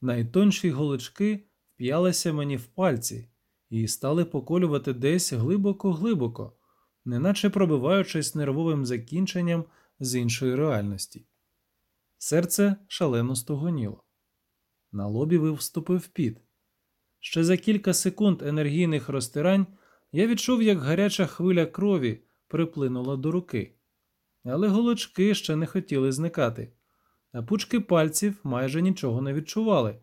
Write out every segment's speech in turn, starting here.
Найтонші голочки вп'ялися мені в пальці і стали поколювати десь глибоко-глибоко, неначе пробиваючись нервовим закінченням з іншої реальності. Серце шалено стогоніло. На лобі виступив піт. Ще за кілька секунд енергійних розтирань я відчув, як гаряча хвиля крові приплинула до руки. Але голочки ще не хотіли зникати, а пучки пальців майже нічого не відчували,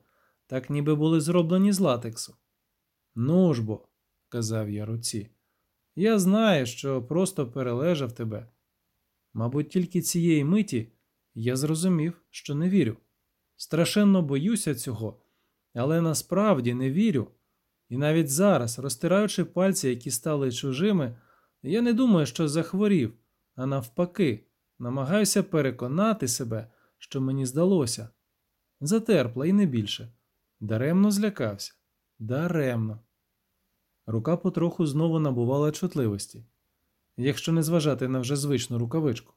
так ніби були зроблені з латексу. Ну ж бо, казав я руці, я знаю, що просто перележав тебе. Мабуть, тільки цієї миті я зрозумів, що не вірю. Страшенно боюся цього, але насправді не вірю. І навіть зараз, розтираючи пальці, які стали чужими, я не думаю, що захворів, а навпаки, намагаюся переконати себе, що мені здалося. Затерпла і не більше. Даремно злякався. Даремно. Рука потроху знову набувала чутливості, якщо не зважати на вже звичну рукавичку.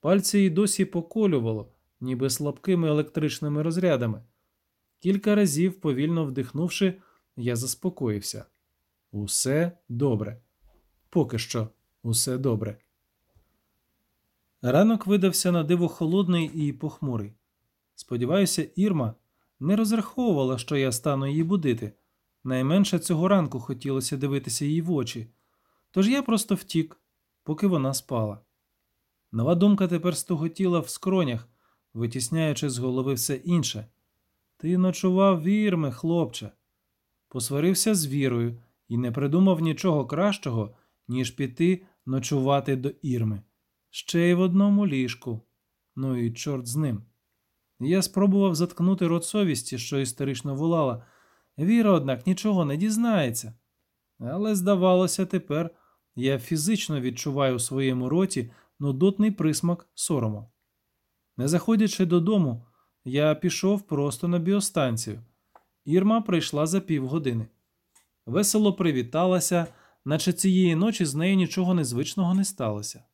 Пальці й досі поколювало, ніби слабкими електричними розрядами. Кілька разів, повільно вдихнувши, я заспокоївся. Усе добре. Поки що усе добре. Ранок видався на диво холодний і похмурий. Сподіваюся, Ірма не розраховувала, що я стану її будити. Найменше цього ранку хотілося дивитися їй в очі, тож я просто втік, поки вона спала. Нова думка тепер стоготіла в скронях, витісняючи з голови все інше. Ти ночував вірми, хлопче. Посварився з вірою і не придумав нічого кращого, ніж піти ночувати до Ірми. Ще й в одному ліжку. Ну і чорт з ним. Я спробував заткнути рот совісті, що історично волала. Віра, однак, нічого не дізнається. Але, здавалося, тепер я фізично відчуваю у своєму роті нудотний присмак сорому. Не заходячи додому, я пішов просто на біостанцію. Ірма прийшла за півгодини. Весело привіталася, наче цієї ночі з нею нічого незвичного не сталося.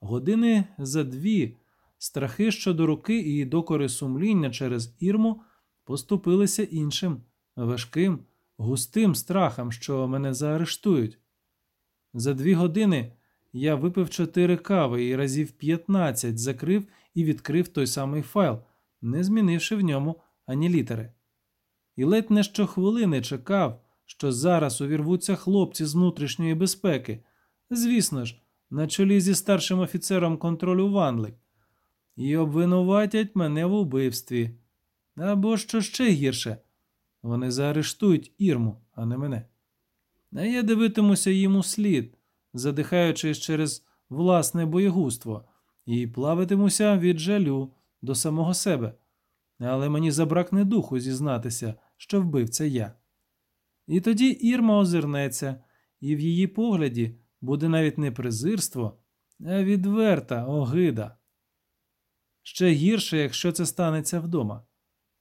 Години за дві страхи щодо руки і докори сумління через Ірму поступилися іншим, важким, густим страхом, що мене заарештують. За дві години я випив чотири кави і разів 15 закрив і відкрив той самий файл, не змінивши в ньому ані літери. І ледь не щохвилини чекав, що зараз увірвуться хлопці з внутрішньої безпеки, звісно ж, на чолі зі старшим офіцером контролю Ванлик, і обвинуватять мене в убивстві. Або що ще гірше, вони заарештують Ірму, а не мене. А я дивитимуся їм у слід, задихаючись через власне боєгуство, і плавитимуся від жалю до самого себе. Але мені забракне духу зізнатися, що вбив я. І тоді Ірма озирнеться, і в її погляді буде навіть не презирство, а відверта огида. Ще гірше, якщо це станеться вдома.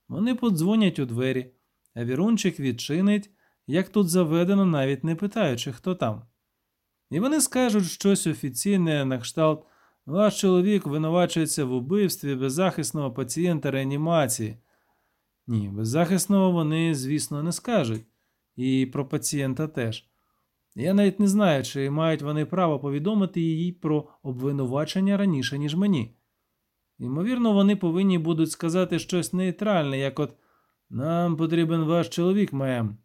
Вони подзвонять у двері, а вірунчик відчинить, як тут заведено, навіть не питаючи, хто там. І вони скажуть щось офіційне на кшталт ваш чоловік винувачується в убивстві беззахисного пацієнта реанімації. Ні, беззахисного вони, звісно, не скажуть, і про пацієнта теж. Я навіть не знаю, чи мають вони право повідомити їй про обвинувачення раніше, ніж мені. Ймовірно, вони повинні будуть сказати щось нейтральне, як от нам потрібен ваш чоловік, мем.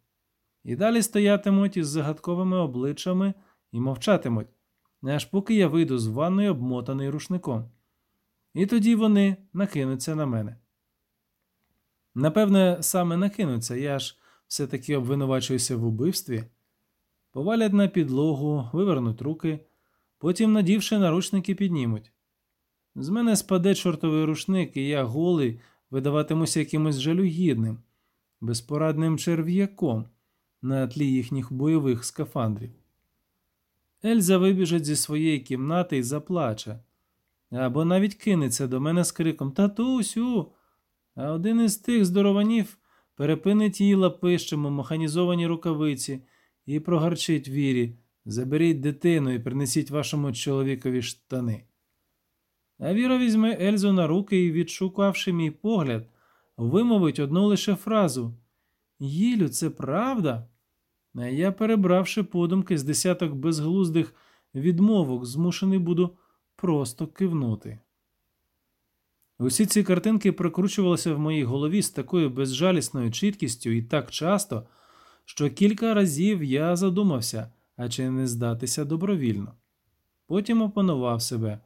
І далі стоятимуть із загадковими обличчями і мовчатимуть, аж поки я вийду з ванної обмотаний рушником. І тоді вони накинуться на мене. Напевне, саме накинуться, я ж все таки обвинувачуюся в убивстві, повалять на підлогу, вивернуть руки, потім, надівши наручники, піднімуть. З мене спаде чортовий рушник, і я голий видаватимуся якимось жалюгідним, безпорадним черв'яком на тлі їхніх бойових скафандрів. Ельза вибіжить зі своєї кімнати і заплаче, або навіть кинеться до мене з криком Татусю. А один із тих здорованів перепинить її лапищем у механізовані рукавиці і прогарчить вірі Заберіть дитину і принесіть вашому чоловікові штани. А Віра візьме Ельзу на руки і, відшукавши мій погляд, вимовить одну лише фразу Їлю, це правда? А я, перебравши подумки з десяток безглуздих відмовок, змушений буду просто кивнути. Усі ці картинки прокручувалися в моїй голові з такою безжалісною чіткістю і так часто, що кілька разів я задумався, а чи не здатися добровільно. Потім опанував себе,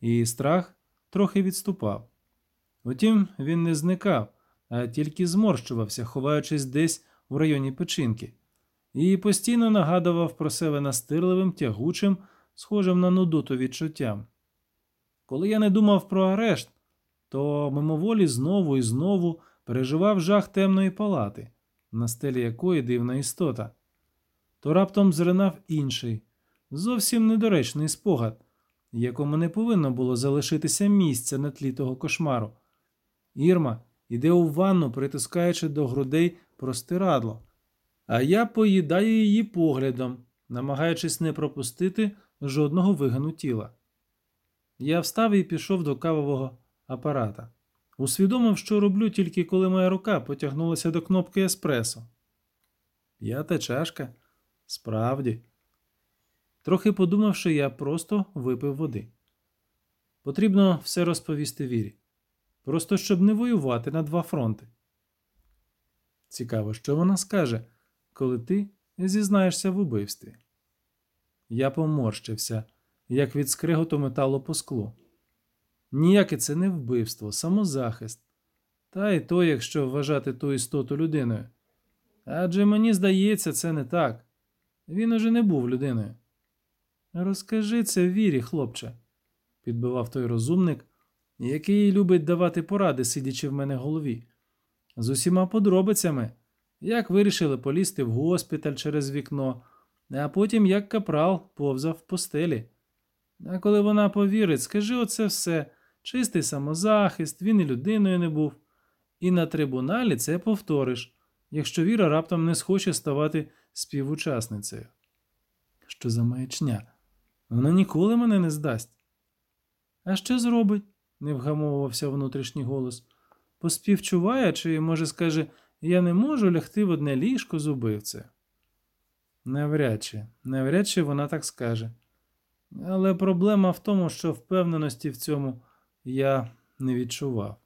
і страх трохи відступав. Утім, він не зникав, а тільки зморщувався, ховаючись десь у районі печінки, і постійно нагадував про себе настирливим, тягучим, схожим на нудоту відчуттям. Коли я не думав про арешт, то мимоволі знову і знову переживав жах темної палати, на стелі якої дивна істота. То раптом зринав інший, зовсім недоречний спогад, якому не повинно було залишитися місця на тлі того кошмару. Ірма іде у ванну, притискаючи до грудей простирадло, а я поїдаю її поглядом, намагаючись не пропустити жодного вигану тіла. Я встав і пішов до кавового апарата. Усвідомив, що роблю тільки коли моя рука потягнулася до кнопки еспресо. П'ята чашка? Справді. Трохи подумавши, я просто випив води. Потрібно все розповісти вірі. Просто щоб не воювати на два фронти. Цікаво, що вона скаже, коли ти зізнаєшся в убивстві. Я поморщився, як від скриготу металу по склу. Ніяке це не вбивство, самозахист. Та й то, якщо вважати ту істоту людиною. Адже мені здається, це не так. Він уже не був людиною. Розкажи це вірі, хлопче, підбивав той розумник, який любить давати поради, сидячи в мене в голові. З усіма подробицями, як вирішили полізти в госпіталь через вікно, а потім як капрал повзав в постелі. А коли вона повірить, скажи оце все, чистий самозахист, він і людиною не був. І на трибуналі це повториш, якщо Віра раптом не схоче ставати співучасницею. Що за маячня? Вона ніколи мене не здасть. А що зробить? не вгамовувався внутрішній голос. Поспівчуває, чи, може, скаже, я не можу лягти в одне ліжко з убивцею. Навряд чи, навряд чи вона так скаже. Але проблема в тому, що впевненості в цьому я не відчував.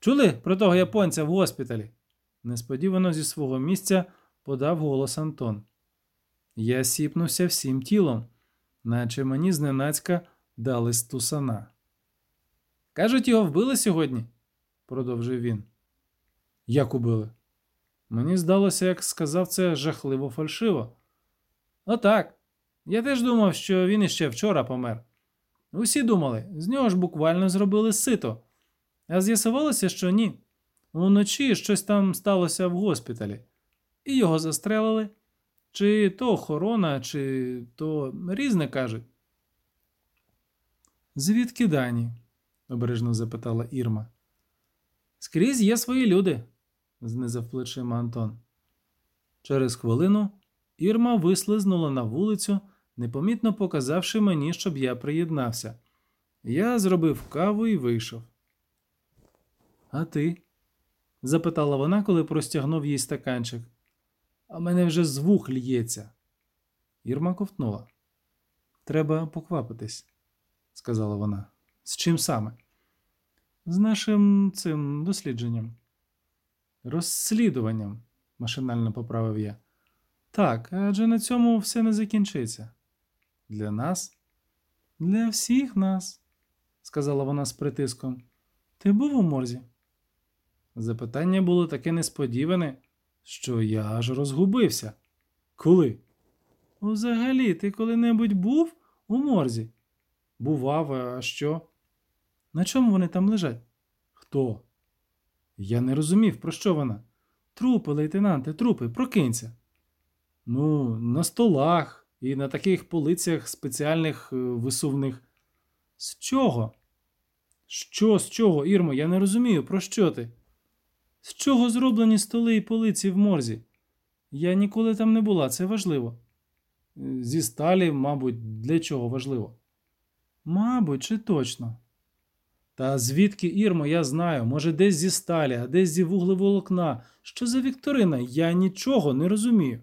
Чули про того японця в госпіталі? Несподівано зі свого місця подав голос Антон. Я сіпнувся всім тілом, наче мені зненацька дали стусана. Кажуть, його вбили сьогодні, продовжив він. Як убили? Мені здалося, як сказав це жахливо фальшиво. Отак. Я теж думав, що він іще вчора помер. Усі думали, з нього ж буквально зробили сито. А з'ясувалося, що ні. Уночі щось там сталося в госпіталі, і його застрелили. Чи то охорона, чи то різне кажуть. Звідки дані? обережно запитала Ірма. Скрізь є свої люди, знизав плечима Антон. Через хвилину Ірма вислизнула на вулицю, непомітно показавши мені, щоб я приєднався. Я зробив каву і вийшов. А ти? запитала вона, коли простягнув їй стаканчик. А мене вже звук лється. Ірма ковтнула. Треба поквапитись, сказала вона. З чим саме? З нашим цим дослідженням. Розслідуванням, машинально поправив я. Так, адже на цьому все не закінчиться. Для нас? Для всіх нас, сказала вона з притиском. Ти був у морзі? Запитання було таке несподіване, що я аж розгубився. Коли? Взагалі, ти коли-небудь був у морзі? Бував, а що? На чому вони там лежать? Хто? Я не розумів, про що вона. Трупи, лейтенанте, трупи, прокинься. Ну, на столах і на таких полицях спеціальних е, висувних. З чого? Що, з чого, Ірмо, я не розумію, про що ти? З чого зроблені столи і полиці в морзі? Я ніколи там не була, це важливо. Зі сталі, мабуть, для чого важливо? Мабуть, чи точно? Та звідки Ірмо, я знаю, може, десь зі сталі, а десь зі вуглеволокна. Що за вікторина? Я нічого не розумію.